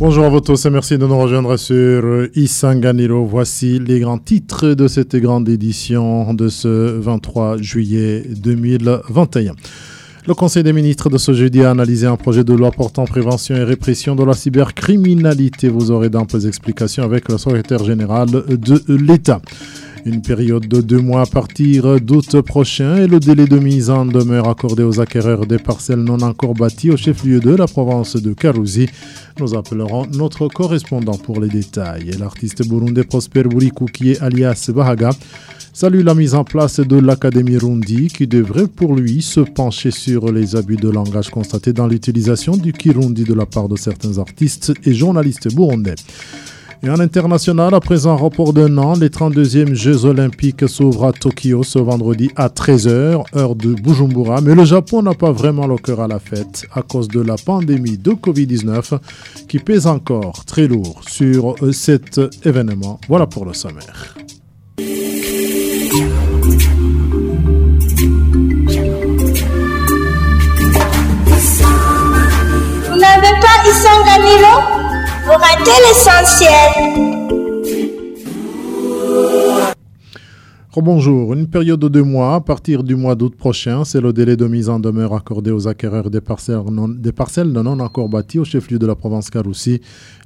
Bonjour à vous tous et merci de nous rejoindre sur Isanganiro. Voici les grands titres de cette grande édition de ce 23 juillet 2021. Le Conseil des ministres de ce jeudi a analysé un projet de loi portant prévention et répression de la cybercriminalité. Vous aurez d'amples explications avec le secrétaire général de l'État. Une période de deux mois à partir d'août prochain et le délai de mise en demeure accordé aux acquéreurs des parcelles non encore bâties au chef-lieu de la province de Karouzi. Nous appellerons notre correspondant pour les détails. L'artiste burundais Prosper Burikouki alias Bahaga salue la mise en place de l'Académie Rundi qui devrait pour lui se pencher sur les abus de langage constatés dans l'utilisation du Kirundi de la part de certains artistes et journalistes burundais. Et en international, après un report d'un an, les 32e Jeux Olympiques s'ouvrent à Tokyo ce vendredi à 13h, heure de Bujumbura. Mais le Japon n'a pas vraiment le cœur à la fête à cause de la pandémie de Covid-19 qui pèse encore très lourd sur cet événement. Voilà pour le sommaire. Vous n'avez pas Vous l'essentiel. Bonjour. Une période de deux mois, à partir du mois d'août prochain, c'est le délai de mise en demeure accordé aux acquéreurs des parcelles non, parcelles non encore bâties au chef-lieu de la province Karoussi.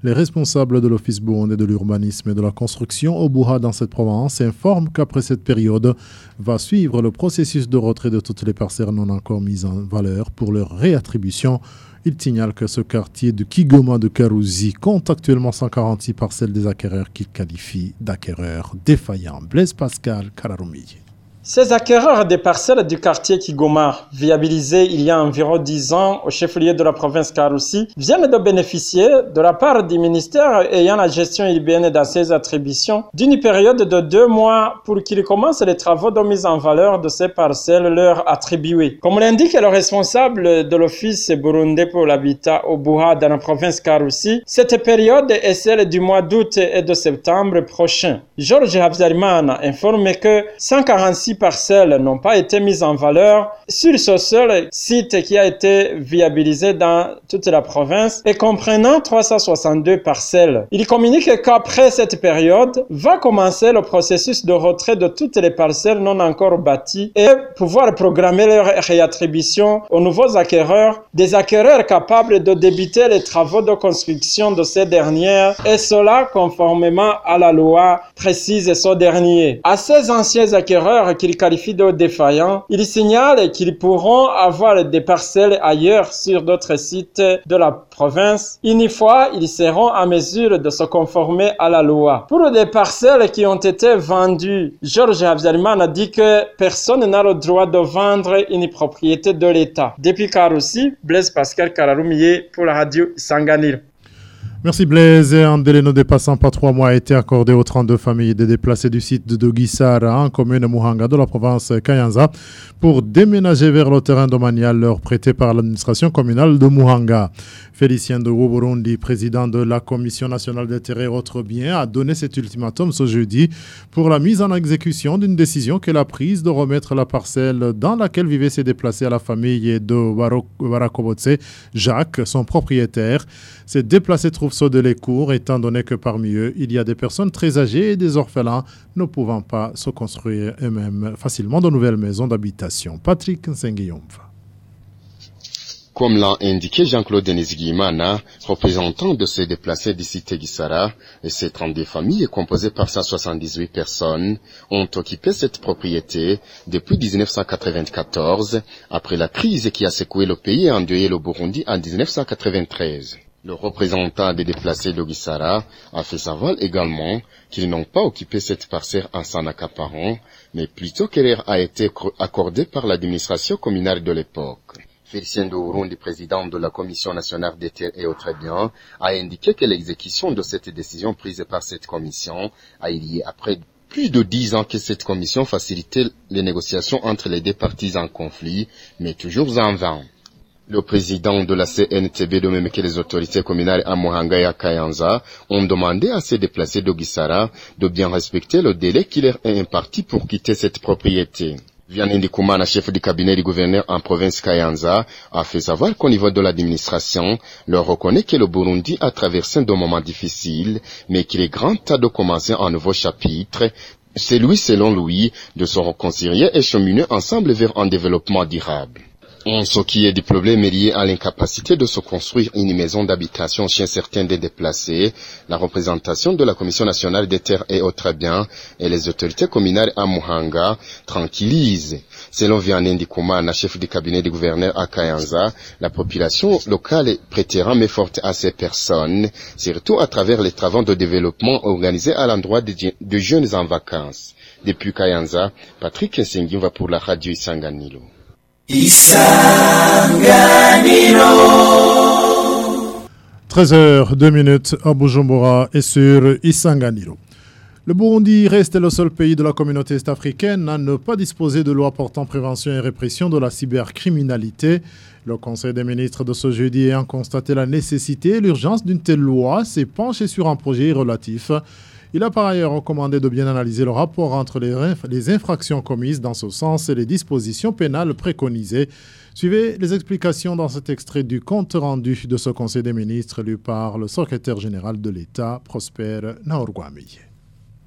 Les responsables de l'Office burundais de l'urbanisme et de la construction au Bouha dans cette province informent qu'après cette période va suivre le processus de retrait de toutes les parcelles non encore mises en valeur pour leur réattribution il signale que ce quartier de Kigoma de Karouzi compte actuellement 146 parcelles des acquéreurs qu'il qualifie d'acquéreurs défaillants. Blaise Pascal Kararumi. Ces acquéreurs des parcelles du quartier Kigoma, viabilisés il y a environ 10 ans au chef-lieu de la province Karoussi, viennent de bénéficier, de la part du ministère ayant la gestion urbaine dans ses attributions, d'une période de deux mois pour qu'ils commencent les travaux de mise en valeur de ces parcelles leur attribuées. Comme l'indique le responsable de l'Office burundais pour l'habitat au Bouha dans la province Karoussi, cette période est celle du mois d'août et de septembre prochain. Georges Habzariman informe que 146 parcelles n'ont pas été mises en valeur sur ce seul site qui a été viabilisé dans toute la province et comprenant 362 parcelles. Il communique qu'après cette période va commencer le processus de retrait de toutes les parcelles non encore bâties et pouvoir programmer leur réattribution aux nouveaux acquéreurs, des acquéreurs capables de débuter les travaux de construction de ces dernières et cela conformément à la loi précise ce dernier. À ces anciens acquéreurs qu'il qualifie de défaillants, il signale qu'ils pourront avoir des parcelles ailleurs sur d'autres sites de la province. Une fois, ils seront à mesure de se conformer à la loi. Pour des parcelles qui ont été vendues, Georges Abzalman a dit que personne n'a le droit de vendre une propriété de l'État. Depuis Karoussi, Blaise Pascal Kararoumier pour la radio Sanganil. Merci Blaise. Un délai ne dépassant pas trois mois a été accordé aux 32 familles des déplacés du site de Dogisara en commune Muhanga de la province Kayanza pour déménager vers le terrain domanial leur prêté par l'administration communale de Muhanga. Félicien de Burundi, président de la Commission nationale des terres et autres biens, a donné cet ultimatum ce jeudi pour la mise en exécution d'une décision qu'elle a prise de remettre la parcelle dans laquelle vivaient ces déplacés à la famille de Warakobotse, Jacques, son propriétaire. Ces déplacés trouvent de les cours, étant donné que parmi eux, il y a des personnes très âgées et des orphelins ne pouvant pas se construire eux-mêmes facilement de nouvelles maisons d'habitation. Patrick Nsengiyumva. Comme l'a indiqué Jean-Claude Denizigimana, représentant de ces déplacés d'ici Tegisara, ces 32 familles composées par 178 personnes ont occupé cette propriété depuis 1994, après la crise qui a secoué le pays et endeuillé le Burundi en 1993. Le représentant des déplacés d'Ogisara a fait savoir également qu'ils n'ont pas occupé cette parcelle en s'en accaparant, mais plutôt qu'elle a été accordée par l'administration communale de l'époque. Félicien Burundi, président de la Commission nationale des terres et autres biens, a indiqué que l'exécution de cette décision prise par cette commission a eu lieu après plus de dix ans que cette commission facilitait les négociations entre les deux parties en conflit, mais toujours en vain. Le président de la CNTB, de même que les autorités communales à à Kayanza, ont demandé à ces déplacés d'Ogisara de bien respecter le délai qui leur est imparti pour quitter cette propriété. Vianney Koumana, chef du cabinet du gouverneur en province Kayanza, a fait savoir qu'au niveau de l'administration, leur reconnaît que le Burundi a traversé un moment difficile, mais qu'il est grand temps de commencer un nouveau chapitre. C'est lui, selon lui, de se réconcilier et cheminer ensemble vers un développement durable. Ce qui est du problème est lié à l'incapacité de se construire une maison d'habitation chez certains des déplacés, la représentation de la Commission nationale des terres et autres biens et les autorités communales à Muhanga tranquillisent. Selon Vianney Ndikoumana, chef du cabinet du gouverneur à Kayanza, la population locale prêtera main forte à ces personnes, surtout à travers les travaux de développement organisés à l'endroit de, jeunes en vacances. Depuis Kayanza, Patrick Nsengi va pour la radio Isanganilo. 13h, 2 minutes à Bujumbura et sur Isanganiro. Le Burundi reste le seul pays de la communauté est-africaine à ne pas disposer de loi portant prévention et répression de la cybercriminalité. Le Conseil des ministres de ce jeudi ayant constaté la nécessité et l'urgence d'une telle loi s'est penché sur un projet relatif il a par ailleurs recommandé de bien analyser le rapport entre les, infractions commises dans ce sens et les dispositions pénales préconisées. Suivez les explications dans cet extrait du compte rendu de ce Conseil des ministres lu par le secrétaire général de l'État, Prosper Naorguami.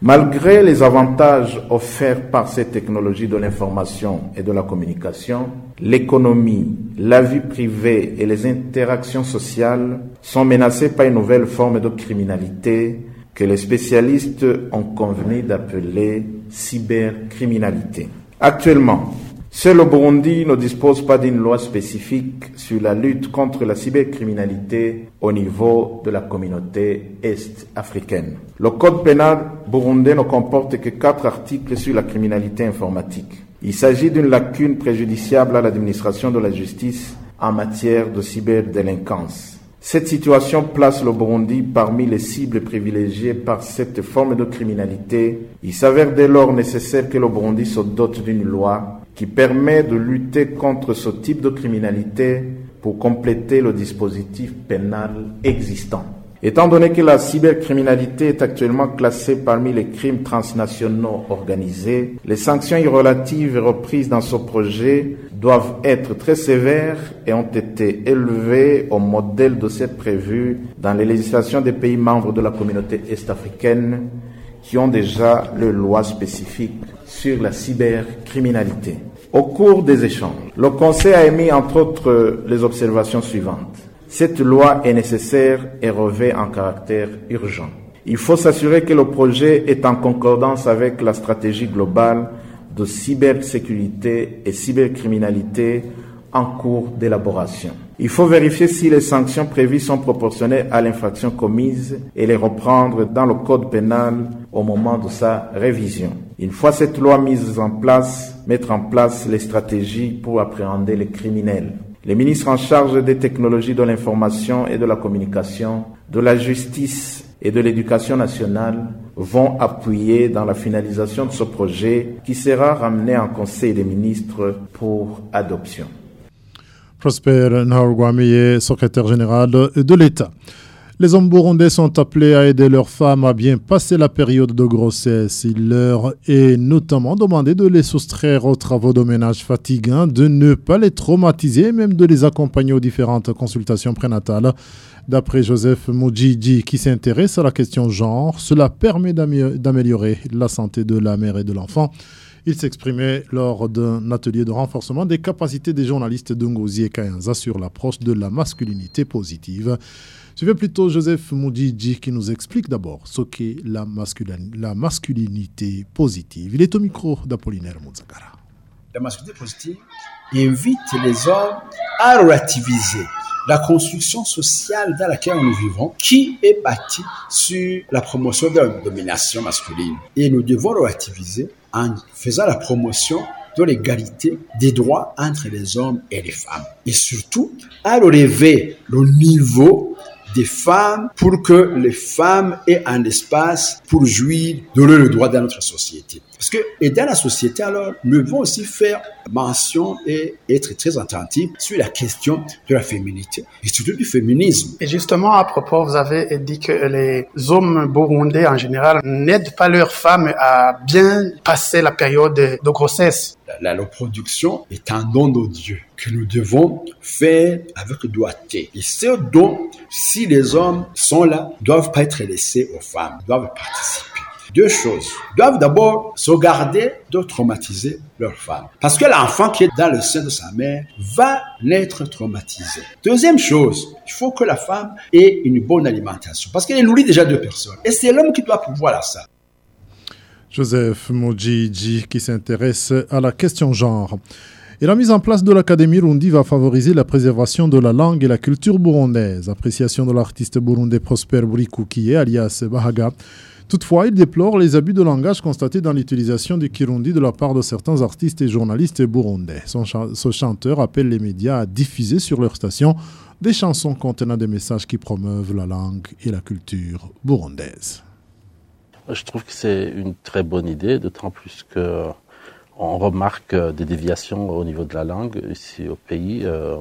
Malgré les avantages offerts par ces technologies de l'information et de la communication, l'économie, la vie privée et les interactions sociales sont menacées par une nouvelle forme de criminalité que les spécialistes ont convenu d'appeler cybercriminalité. Actuellement, seul le Burundi ne dispose pas d'une loi spécifique sur la lutte contre la cybercriminalité au niveau de la communauté est-africaine. Le code pénal burundais ne comporte que quatre articles sur la criminalité informatique. Il s'agit d'une lacune préjudiciable à l'administration de la justice en matière de cyberdélinquance. Cette situation place le Burundi parmi les cibles privilégiées par cette forme de criminalité. Il s'avère dès lors nécessaire que le Burundi se dote d'une loi qui permet de lutter contre ce type de criminalité pour compléter le dispositif pénal existant. Étant donné que la cybercriminalité est actuellement classée parmi les crimes transnationaux organisés, les sanctions relatives reprises dans ce projet doivent être très sévères et ont été élevées au modèle de celles prévues dans les législations des pays membres de la communauté est-africaine qui ont déjà leurs lois spécifiques sur la cybercriminalité. Au cours des échanges, le Conseil a émis entre autres les observations suivantes. Cette loi est nécessaire et revêt un caractère urgent. Il faut s'assurer que le projet est en concordance avec la stratégie globale de cybersécurité et cybercriminalité en cours d'élaboration. Il faut vérifier si les sanctions prévues sont proportionnées à l'infraction commise et les reprendre dans le code pénal au moment de sa révision. Une fois cette loi mise en place, mettre en place les stratégies pour appréhender les criminels. Les ministres en charge des technologies de l'information et de la communication, de la justice et de l'éducation nationale vont appuyer dans la finalisation de ce projet qui sera ramené en Conseil des ministres pour adoption. Prosper Naurguamiye, secrétaire général de l'État. Les hommes burundais sont appelés à aider leurs femmes à bien passer la période de grossesse. Il leur est notamment demandé de les soustraire aux travaux de ménage fatigants, de ne pas les traumatiser, même de les accompagner aux différentes consultations prénatales. D'après Joseph Mujiji, qui s'intéresse à la question genre, cela permet d'améliorer la santé de la mère et de l'enfant. Il s'exprimait lors d'un atelier de renforcement des capacités des journalistes de Ngozi et Kayanza sur l'approche de la masculinité positive. Suivez plutôt Joseph Moudidji qui nous explique d'abord ce qu'est la, masculinité positive. Il est au micro d'Apollinaire Mouzakara. La masculinité positive invite les hommes à relativiser la construction sociale dans laquelle nous vivons, qui est bâtie sur la promotion de la domination masculine. Et nous devons relativiser en faisant la promotion de l'égalité des droits entre les hommes et les femmes. Et surtout, à relever le niveau des femmes pour que les femmes aient un espace pour jouir de leurs droits dans notre société. Parce que, et dans la société, alors, nous devons aussi faire mention et être très attentifs sur la question de la féminité et surtout du féminisme. Et justement, à propos, vous avez dit que les hommes burundais en général n'aident pas leurs femmes à bien passer la période de grossesse. La, reproduction est un don de Dieu que nous devons faire avec doigté. Et ce don, si les hommes sont là, doivent pas être laissés aux femmes, doivent participer deux choses. Ils doivent d'abord sauvegarder de traumatiser leur femme. Parce que l'enfant qui est dans le sein de sa mère va naître traumatisé. Deuxième chose, il faut que la femme ait une bonne alimentation. Parce qu'elle nourrit déjà deux personnes. Et c'est l'homme qui doit pouvoir ça. Joseph Mojiji qui s'intéresse à la question genre. Et la mise en place de l'Académie Rundi va favoriser la préservation de la langue et la culture burundaise. Appréciation de l'artiste burundais Prosper Burikoukiye, alias Bahaga. Toutefois, il déplore les abus de langage constatés dans l'utilisation du Kirundi de la part de certains artistes et journalistes burundais. ce chanteur appelle les médias à diffuser sur leur station des chansons contenant des messages qui promeuvent la langue et la culture burundaise. Je trouve que c'est une très bonne idée, d'autant plus que on remarque des déviations au niveau de la langue ici au pays. Euh,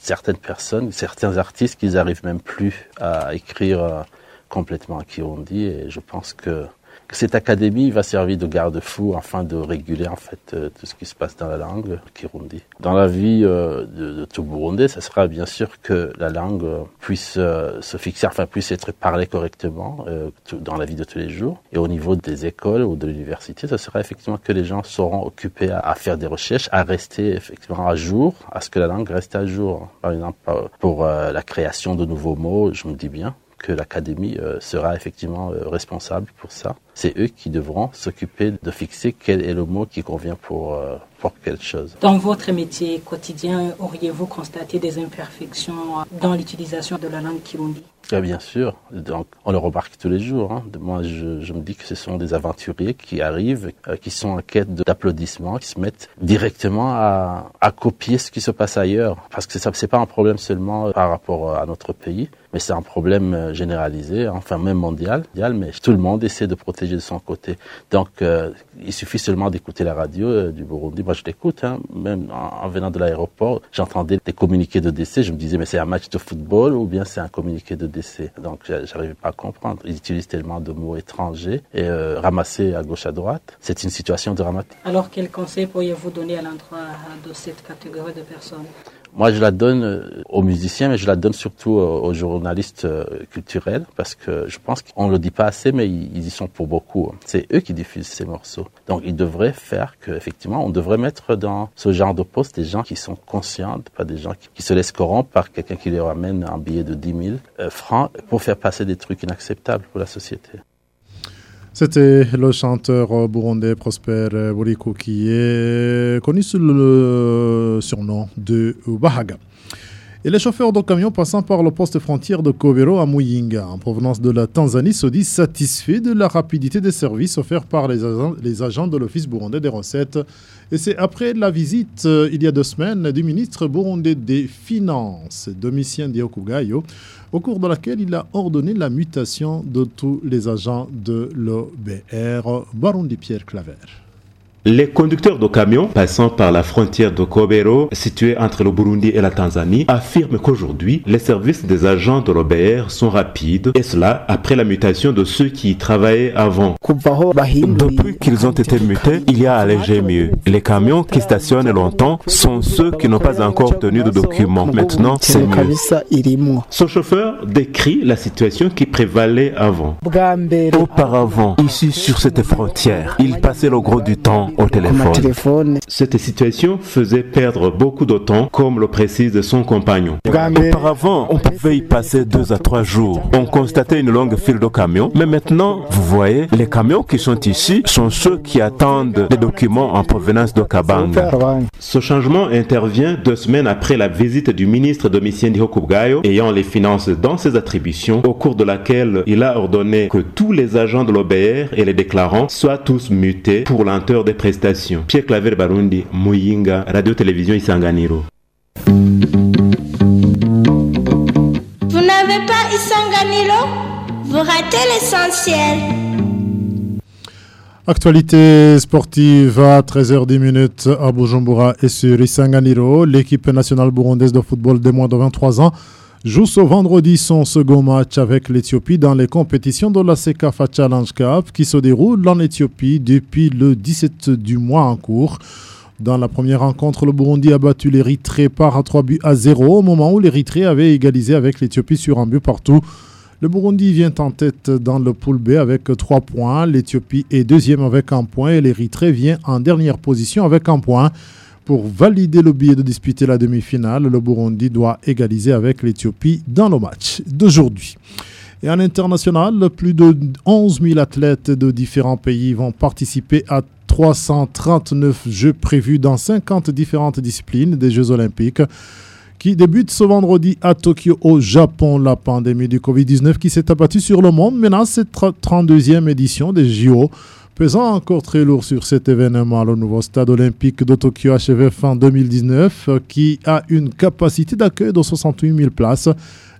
certaines personnes, certains artistes, qui n'arrivent même plus à écrire euh, complètement à Kirundi et je pense que cette académie va servir de garde-fou afin de réguler en fait euh, tout ce qui se passe dans la langue kirundi. Dans la vie euh, de, tout Burundais, ce sera bien sûr que la langue euh, puisse se fixer, enfin puisse être parlée correctement dans la vie de tous les jours. Et au niveau des écoles ou de l'université, ce sera effectivement que les gens seront occupés à, faire des recherches, à rester effectivement à jour, à ce que la langue reste à jour. Par exemple, pour la création de nouveaux mots, je me dis bien que l'Académie sera effectivement responsable pour ça c'est eux qui devront s'occuper de fixer quel est le mot qui convient pour, euh, pour quelque chose. Dans votre métier quotidien, auriez-vous constaté des imperfections dans l'utilisation de la langue kirundi ah, Bien sûr, donc on le remarque tous les jours. Hein. Moi, je, me dis que ce sont des aventuriers qui arrivent, euh, qui sont en quête d'applaudissements, qui se mettent directement à, à, copier ce qui se passe ailleurs. Parce que ça, c'est pas un problème seulement par rapport à notre pays, mais c'est un problème euh, généralisé, enfin même mondial, mais tout le monde essaie de protéger de son côté. Donc euh, il suffit seulement d'écouter la radio euh, du Burundi. Moi je l'écoute, hein, même en, venant de l'aéroport, j'entendais des communiqués de décès, je me disais mais c'est un match de football ou bien c'est un communiqué de décès? Donc j'arrivais pas à comprendre. Ils utilisent tellement de mots étrangers et ramassés à gauche à droite. C'est une situation dramatique. Alors quel conseil pourriez-vous donner à l'endroit de cette catégorie de personnes? Moi, je la donne euh, aux musiciens, mais je la donne surtout euh, aux journalistes euh, culturels, parce que je pense qu'on ne le dit pas assez, mais ils y sont pour beaucoup. C'est eux qui diffusent ces morceaux. Donc, ils devraient faire qu'effectivement, on devrait mettre dans ce genre de poste des gens qui sont conscients, pas des gens qui, se laissent corrompre par quelqu'un qui leur amène un billet de 10 000 francs pour faire passer des trucs inacceptables pour la société. C'était le chanteur burundais Prosper Borico qui est connu sous le surnom de Bahaga. Et les chauffeurs de camions passant par le poste frontière de Kovero à Muyinga, en provenance de la Tanzanie, se disent satisfaits de la rapidité des services offerts par les agents, agents de l'Office burundais des recettes. Et c'est après la visite, euh, il y a deux semaines, du ministre burundais des Finances, Domitien Diokugayo, au cours de laquelle il a ordonné la mutation de tous les agents de l'OBR, Barundi Pierre Claver. Les conducteurs de camions passant par la frontière de Kobero, située entre le Burundi et la Tanzanie, affirment qu'aujourd'hui, les services des agents de l'OBR sont rapides, et cela après la mutation de ceux qui y travaillaient avant. Depuis qu'ils ont été mutés, il y a allégé mieux. Les camions qui stationnent longtemps sont ceux qui n'ont pas encore obtenu de documents. Maintenant, c'est mieux. Ce chauffeur décrit la situation qui prévalait avant. Auparavant, ici sur cette frontière, il passait le gros du temps au téléphone. Cette situation faisait perdre beaucoup de temps, comme le précise son compagnon. Auparavant, on pouvait y passer deux à trois jours. On constatait une longue file de camions, mais maintenant, vous voyez, les camions qui sont ici sont ceux qui attendent les documents en provenance de Kabanga. Ce changement intervient deux semaines après la visite du ministre Domitien Dihokubgayo ayant les finances dans ses attributions, au cours de laquelle il a ordonné que tous les agents de l'OBR et les déclarants soient tous mutés pour lenteur des prestations. Pierre Claver Barundi, Muyinga, Radio-Télévision Isanganiro. Vous n'avez pas Isanganiro Vous ratez l'essentiel. Actualité sportive à 13h10 à Bujumbura et sur Isanganiro. L'équipe nationale burundaise de football des moins de 23 ans joue ce vendredi son second match avec l'Éthiopie dans les compétitions de la CECAFA Challenge Cup qui se déroule en Éthiopie depuis le 17 du mois en cours. Dans la première rencontre, le Burundi a battu l'Érythrée par 3 buts à 0 au moment où l'Érythrée avait égalisé avec l'Éthiopie sur un but partout. Le Burundi vient en tête dans le pool B avec 3 points. L'Éthiopie est deuxième avec un point et l'Érythrée vient en dernière position avec un point. Pour valider le billet de disputer la demi-finale, le Burundi doit égaliser avec l'Éthiopie dans le match d'aujourd'hui. Et en international, plus de 11 000 athlètes de différents pays vont participer à 339 jeux prévus dans 50 différentes disciplines des Jeux olympiques qui débute ce vendredi à Tokyo au Japon. La pandémie du Covid-19 qui s'est abattue sur le monde menace cette 32e édition des JO. Pesant encore très lourd sur cet événement, le nouveau stade olympique de Tokyo achevé fin 2019, qui a une capacité d'accueil de 68 000 places,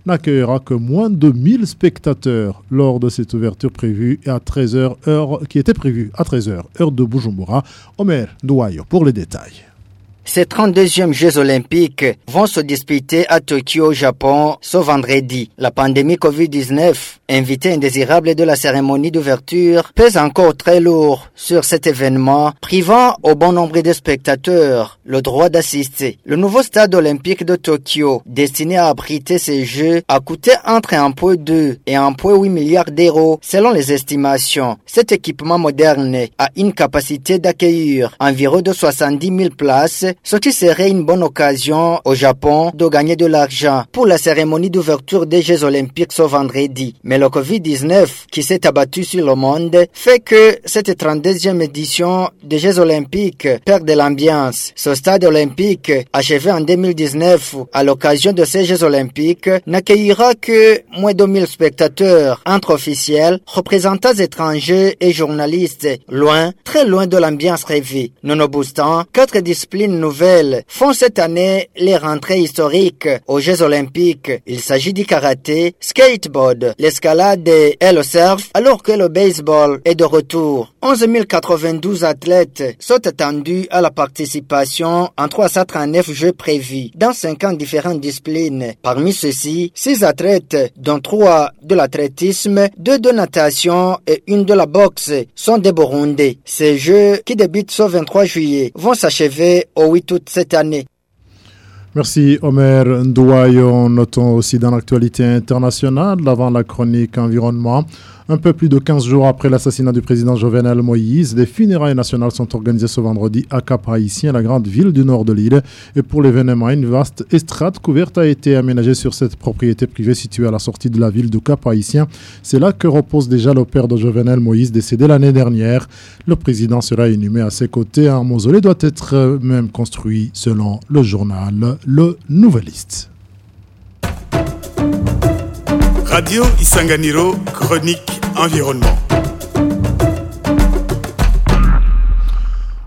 n'accueillera que moins de 1000 spectateurs lors de cette ouverture prévue à 13h, heure, qui était prévue à 13h, heure de Bujumbura. Omer Douayo pour les détails. Ces 32e Jeux olympiques vont se disputer à Tokyo, au Japon, ce vendredi. La pandémie Covid-19, invité indésirable de la cérémonie d'ouverture, pèse encore très lourd sur cet événement, privant au bon nombre de spectateurs le droit d'assister. Le nouveau stade olympique de Tokyo, destiné à abriter ces Jeux, a coûté entre 1,2 et 1,8 milliards d'euros, selon les estimations. Cet équipement moderne a une capacité d'accueillir environ de 70 000 places ce qui serait une bonne occasion au Japon de gagner de l'argent pour la cérémonie d'ouverture des Jeux olympiques ce vendredi. Mais le Covid-19 qui s'est abattu sur le monde fait que cette 32e édition des Jeux olympiques perd de l'ambiance. Ce stade olympique, achevé en 2019 à l'occasion de ces Jeux olympiques, n'accueillera que moins de 1000 spectateurs entre officiels, représentants étrangers et journalistes, loin, très loin de l'ambiance rêvée. Nonobustant, quatre disciplines nouvelles font cette année les rentrées historiques aux Jeux olympiques. Il s'agit du karaté, skateboard, l'escalade et le surf, alors que le baseball est de retour. 11 092 athlètes sont attendus à la participation en 339 jeux prévus dans 50 différentes disciplines. Parmi ceux-ci, 6 athlètes, dont 3 de l'athlétisme, 2 de natation et une de la boxe, sont des Burundais. Ces jeux, qui débutent ce 23 juillet, vont s'achever au 8 août cette année. Merci Omer Ndouayo. Notons aussi dans l'actualité internationale, avant la chronique environnement, un peu plus de 15 jours après l'assassinat du président Jovenel Moïse, des funérailles nationales sont organisées ce vendredi à Cap-Haïtien, la grande ville du nord de l'île. Et pour l'événement, une vaste estrade couverte a été aménagée sur cette propriété privée située à la sortie de la ville de Cap-Haïtien. C'est là que repose déjà le père de Jovenel Moïse, décédé l'année dernière. Le président sera inhumé à ses côtés. Un mausolée doit être même construit selon le journal Le Nouvelliste. Radio Isanganiro, chronique environnement.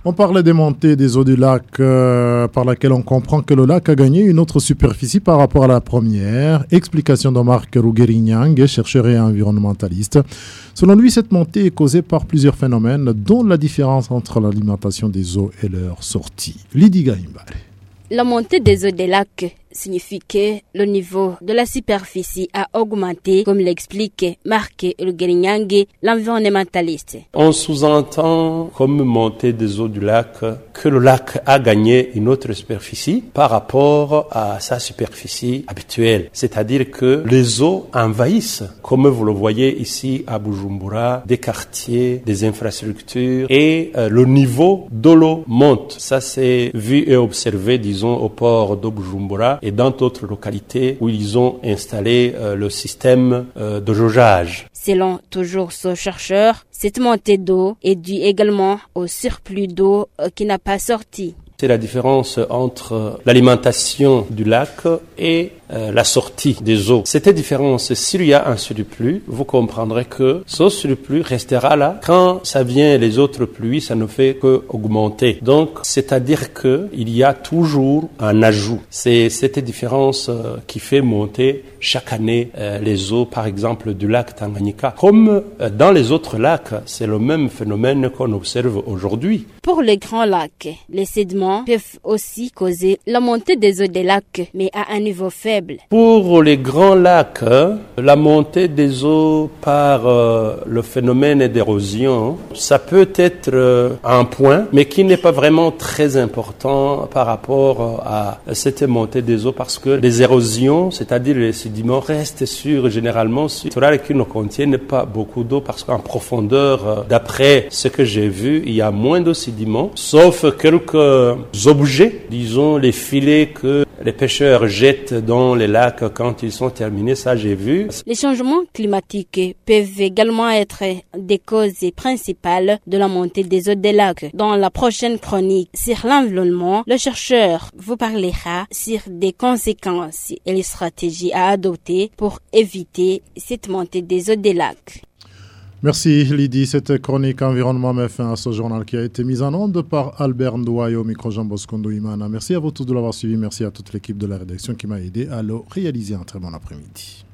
On parlait des montées des eaux du lac, euh, par laquelle on comprend que le lac a gagné une autre superficie par rapport à la première. Explication de Marc Rouguerignang, chercheur et environnementaliste. Selon lui, cette montée est causée par plusieurs phénomènes, dont la différence entre l'alimentation des eaux et leur sortie. Lydie Gahimbare. La montée des eaux des lacs signifie que le niveau de la superficie a augmenté, comme l'explique Marc Rugerinyange, l'environnementaliste. On sous-entend, comme montée des eaux du lac, que le lac a gagné une autre superficie par rapport à sa superficie habituelle. C'est-à-dire que les eaux envahissent, comme vous le voyez ici à Bujumbura, des quartiers, des infrastructures, et euh, le niveau de l'eau monte. Ça, c'est vu et observé, disons, au port de Bujumbura et dans d'autres localités où ils ont installé euh, le système euh, de jaugeage. Selon toujours ce chercheur, cette montée d'eau est due également au surplus d'eau euh, qui n'a pas sorti. C'est la différence entre l'alimentation du lac et euh, la sortie des eaux. Cette différence, s'il y a un surplus, vous comprendrez que ce surplus restera là. Quand ça vient les autres pluies, ça ne fait que augmenter. Donc, c'est-à-dire que il y a toujours un ajout. C'est cette différence euh, qui fait monter chaque année euh, les eaux, par exemple, du lac Tanganyika. Comme dans les autres lacs, c'est le même phénomène qu'on observe aujourd'hui. Pour les grands lacs, les sédiments peuvent aussi causer la montée des eaux des lacs, mais à un niveau faible pour les grands lacs, hein, la montée des eaux par euh, le phénomène d'érosion, ça peut être euh, un point, mais qui n'est pas vraiment très important par rapport euh, à cette montée des eaux parce que les érosions, c'est-à-dire les sédiments, restent sur généralement sur des qui ne contiennent pas beaucoup d'eau parce qu'en profondeur, d'après ce que j'ai vu, il y a moins de sédiments, sauf quelques objets, disons les filets que les pêcheurs jettent dans les lacs quand ils sont terminés, ça j'ai vu. Les changements climatiques peuvent également être des causes principales de la montée des eaux des lacs. Dans la prochaine chronique sur l'environnement, le chercheur vous parlera sur des conséquences et les stratégies à adopter pour éviter cette montée des eaux des lacs. Merci Lydie. Cette chronique environnement met fin à ce journal qui a été mis en onde par Albert Ndouaye au micro Jean Imana. Merci à vous tous de l'avoir suivi. Merci à toute l'équipe de la rédaction qui m'a aidé à le réaliser. Un très bon après-midi.